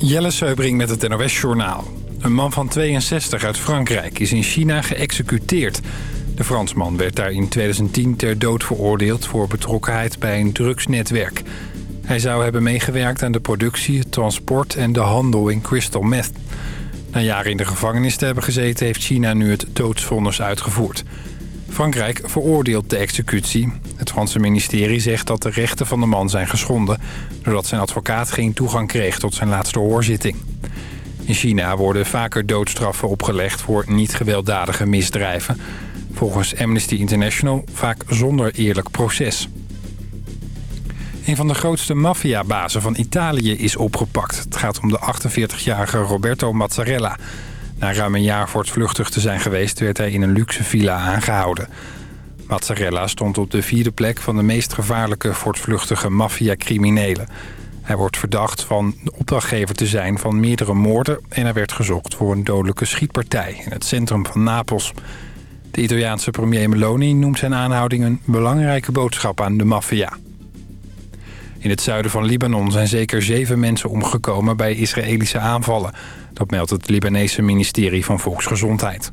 Jelle Seubring met het NOS Journaal. Een man van 62 uit Frankrijk is in China geëxecuteerd. De Fransman werd daar in 2010 ter dood veroordeeld... voor betrokkenheid bij een drugsnetwerk. Hij zou hebben meegewerkt aan de productie, het transport en de handel in crystal meth. Na jaren in de gevangenis te hebben gezeten... heeft China nu het doodsvonnis uitgevoerd. Frankrijk veroordeelt de executie. Het Franse ministerie zegt dat de rechten van de man zijn geschonden... doordat zijn advocaat geen toegang kreeg tot zijn laatste hoorzitting. In China worden vaker doodstraffen opgelegd voor niet-gewelddadige misdrijven. Volgens Amnesty International vaak zonder eerlijk proces. Een van de grootste maffiabazen van Italië is opgepakt. Het gaat om de 48-jarige Roberto Mazzarella... Na ruim een jaar voortvluchtig te zijn geweest... werd hij in een luxe villa aangehouden. Mazzarella stond op de vierde plek van de meest gevaarlijke voortvluchtige maffia-criminelen. Hij wordt verdacht van de opdrachtgever te zijn van meerdere moorden... en hij werd gezocht voor een dodelijke schietpartij in het centrum van Napels. De Italiaanse premier Meloni noemt zijn aanhouding een belangrijke boodschap aan de maffia. In het zuiden van Libanon zijn zeker zeven mensen omgekomen bij Israëlische aanvallen. Dat meldt het Libanese ministerie van Volksgezondheid.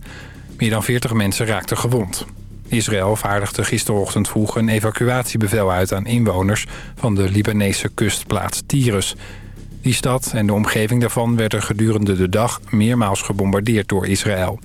Meer dan 40 mensen raakten gewond. Israël vaardigde gisterochtend vroeg een evacuatiebevel uit aan inwoners van de Libanese kustplaats Tyrus. Die stad en de omgeving daarvan werden gedurende de dag meermaals gebombardeerd door Israël.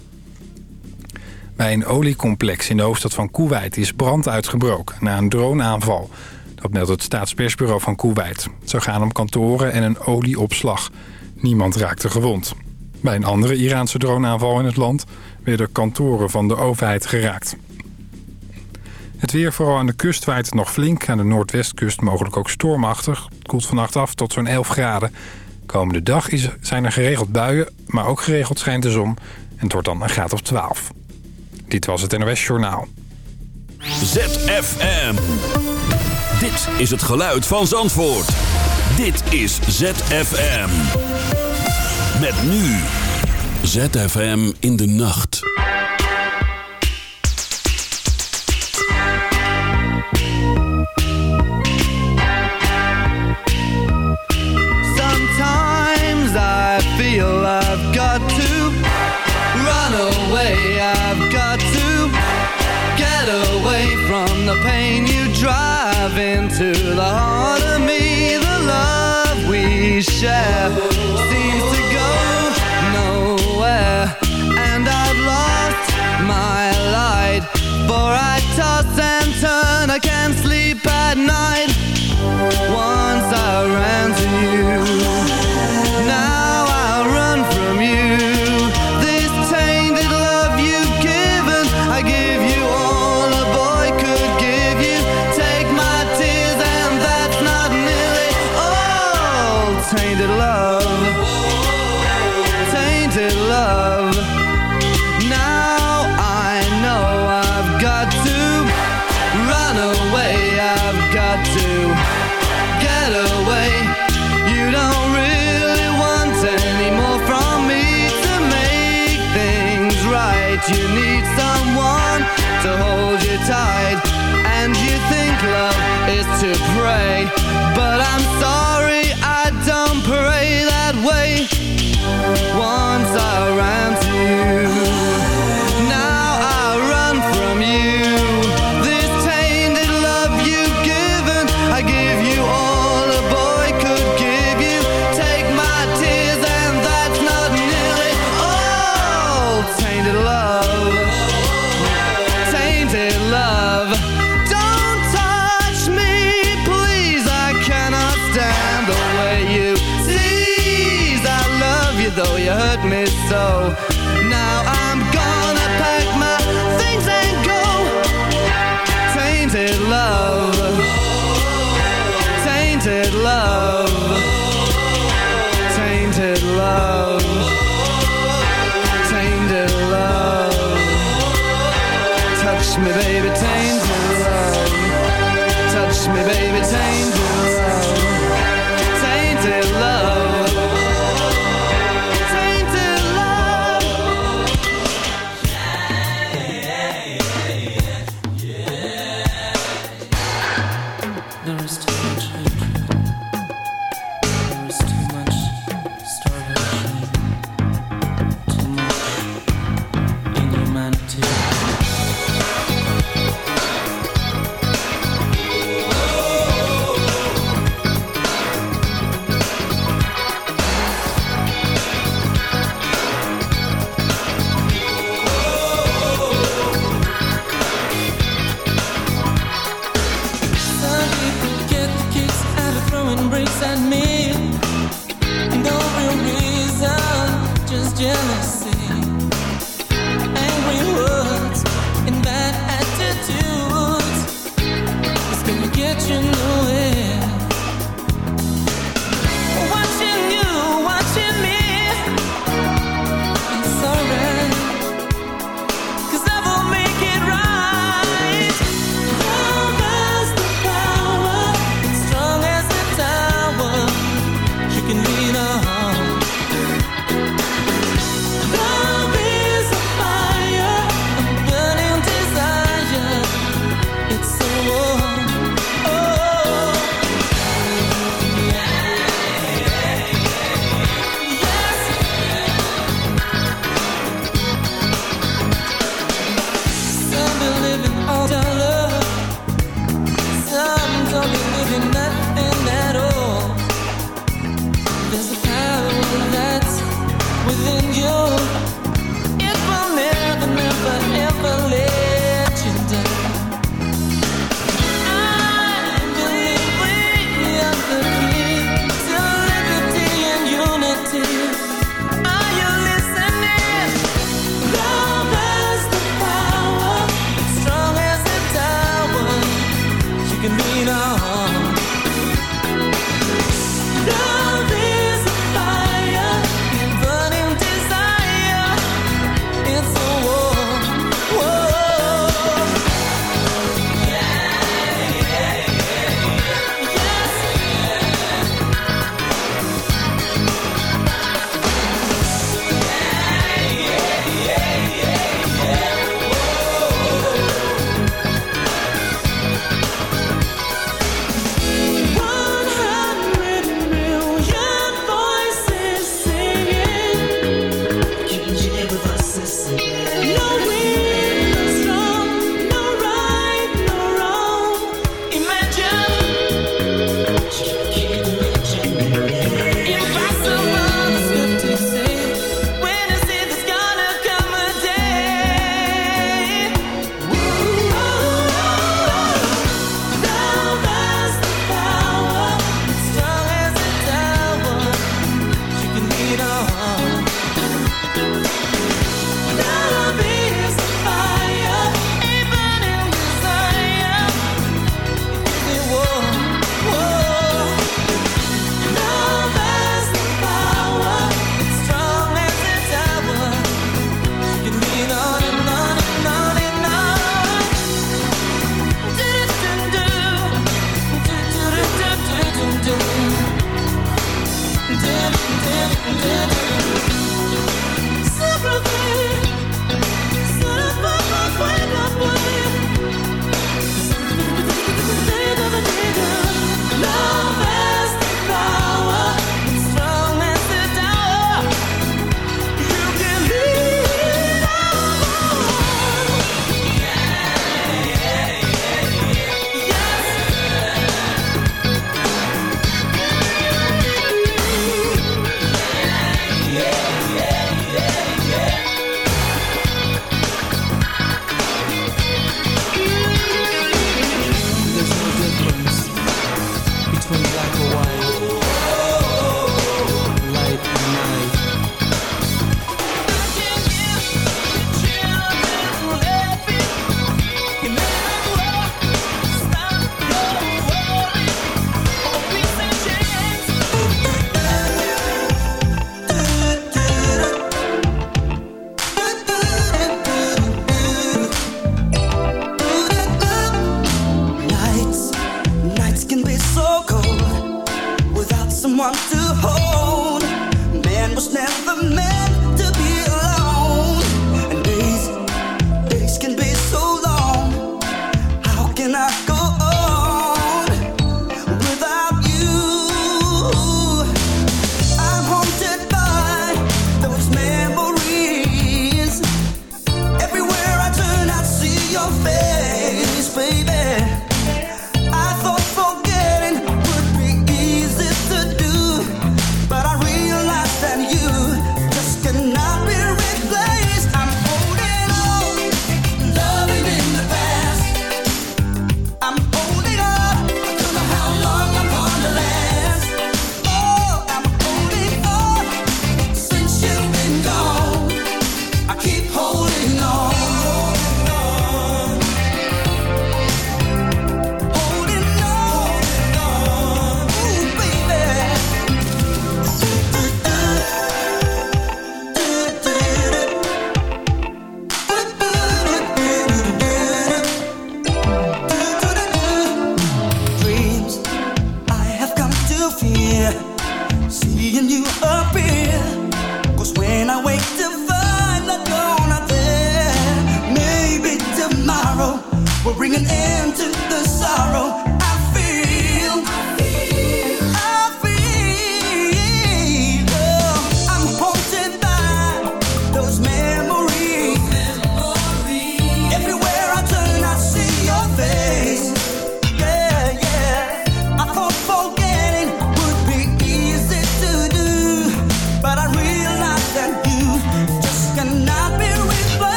Bij een oliecomplex in de hoofdstad van Kuwait is brand uitgebroken na een droneaanval. Dat meldt het staatspersbureau van Kuwait. Het gaan om kantoren en een olieopslag. Niemand raakte gewond. Bij een andere Iraanse droneaanval in het land werden kantoren van de overheid geraakt. Het weer vooral aan de kust waait nog flink. Aan de noordwestkust mogelijk ook stormachtig. Het koelt vannacht af tot zo'n 11 graden. Komende dag is, zijn er geregeld buien, maar ook geregeld schijnt de zon. En het wordt dan een graad of 12. Dit was het NOS Journaal. ZFM. Dit is het geluid van Zandvoort. Dit is ZFM. Met nu. ZFM in de nacht. Feel I've got to run away. I've got to get away from the pain you drive into the heart of me. The love we share seems to go nowhere, and I've lost my light. For I toss and turn, I can't sleep at night. Once I ran to you, you.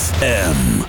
ZFM.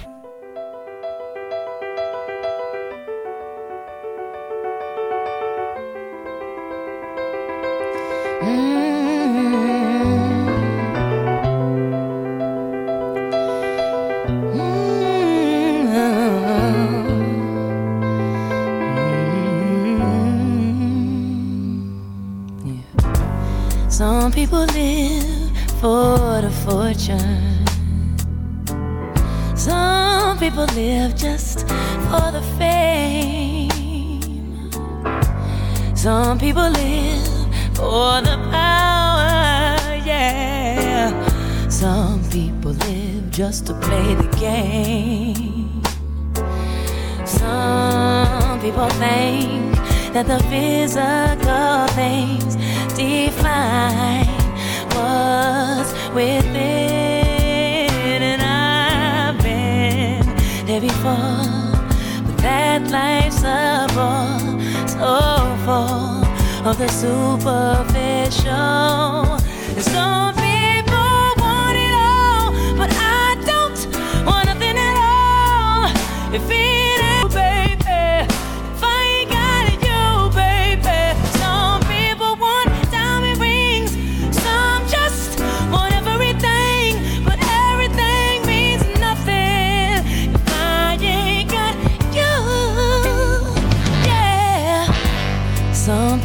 That the physical things define what's within. And I've been there before, but that life's a bore so full of the superficial.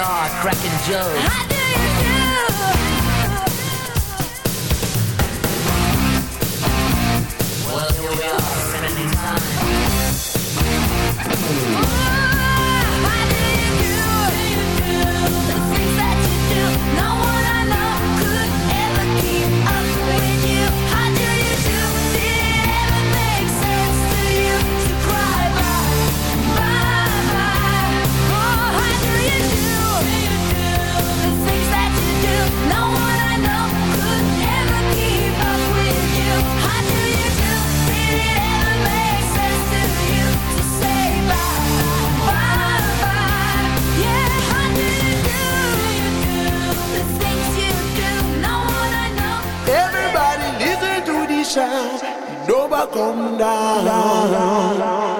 jar, cracking jokes. How do you do? Well, here we are, 70 times. never come down.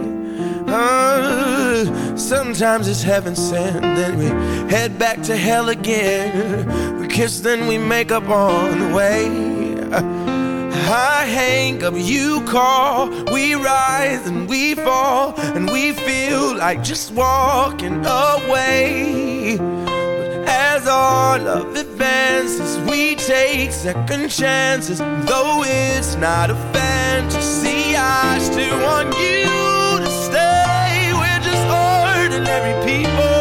Sometimes it's heaven sent, then we head back to hell again. We kiss, then we make up on the way. I hang up, you call. We rise and we fall, and we feel like just walking away. But as our love advances, we take second chances, though it's not a fantasy. people.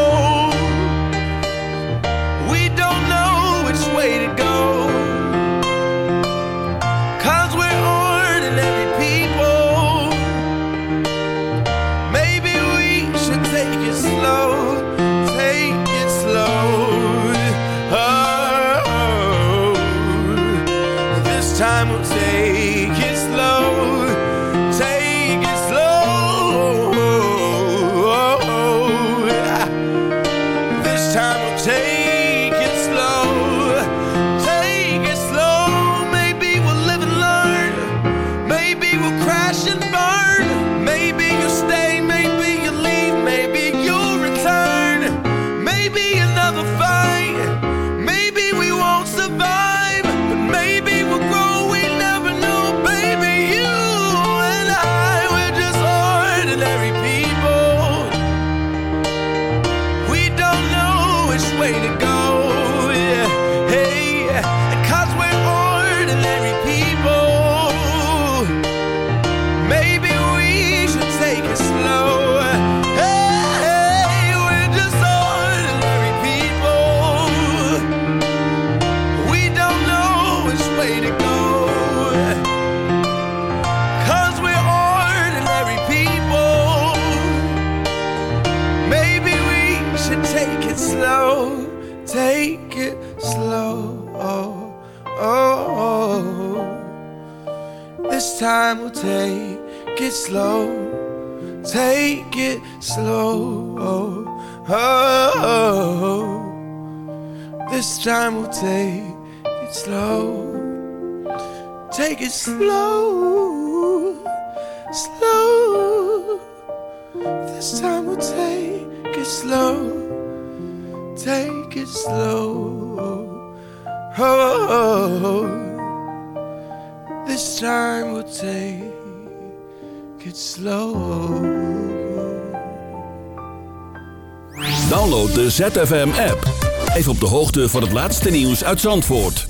This time we'll take it slow. Take it slow, slow. This time we'll take it slow. Take it slow. oh. oh, oh. oh. This time we'll take it slow. Download the ZFM app. Blijf op de hoogte van het laatste nieuws uit Zandvoort.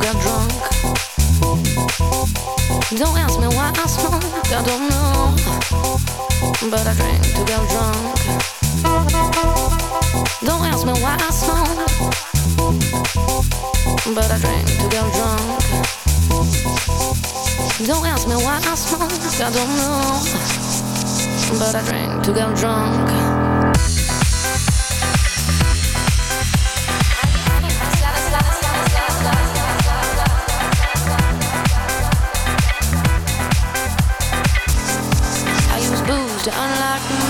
got drunk. Don't ask me why I smoke, I don't know. But I drank to get drunk. Don't ask me why I smoke, but I drank to get drunk. Don't ask me why I smoke, I don't know. But I drank to get drunk. to unlock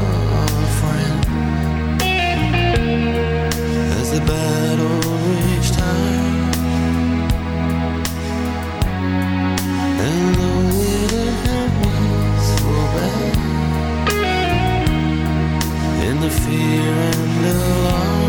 the fear and the love.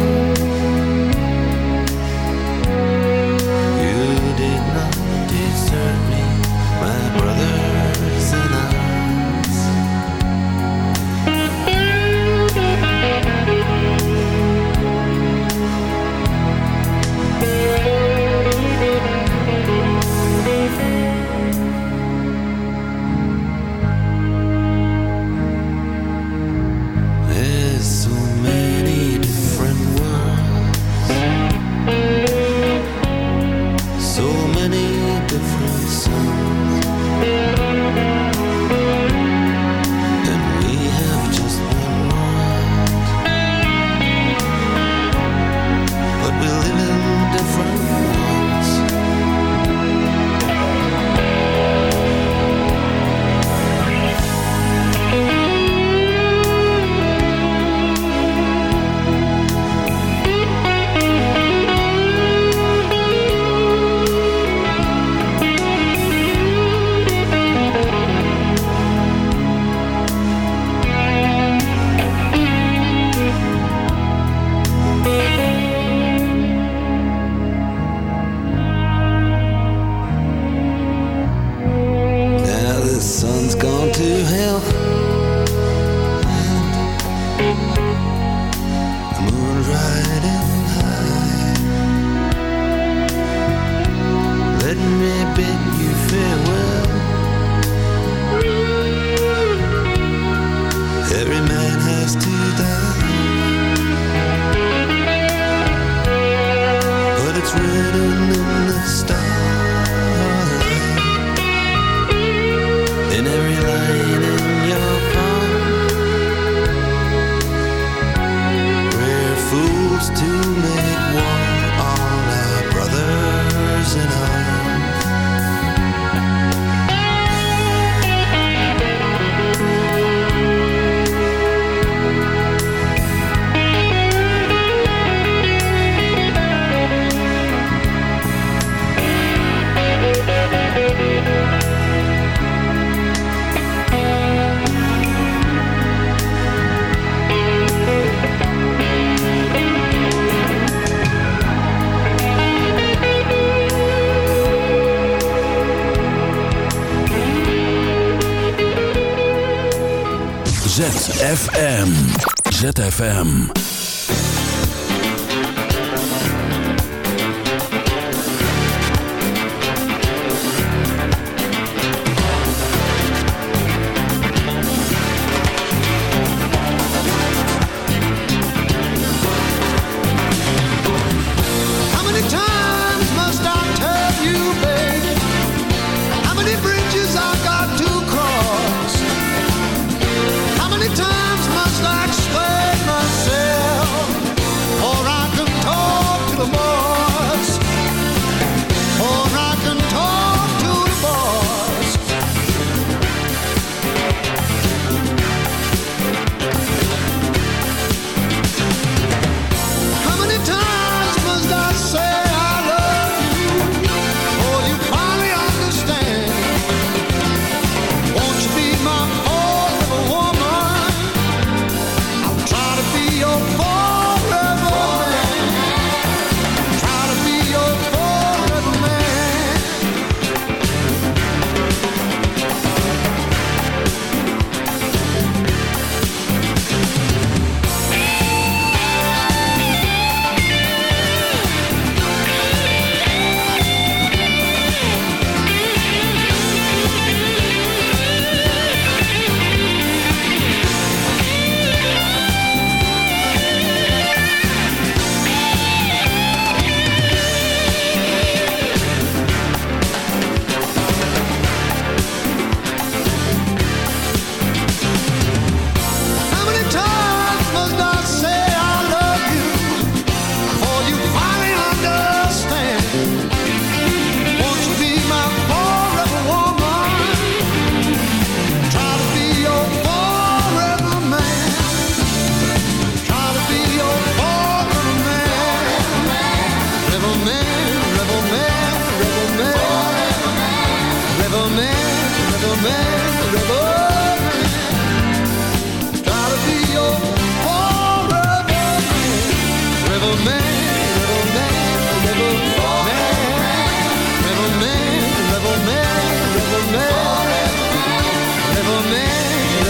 ZFM.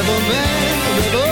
Riverman,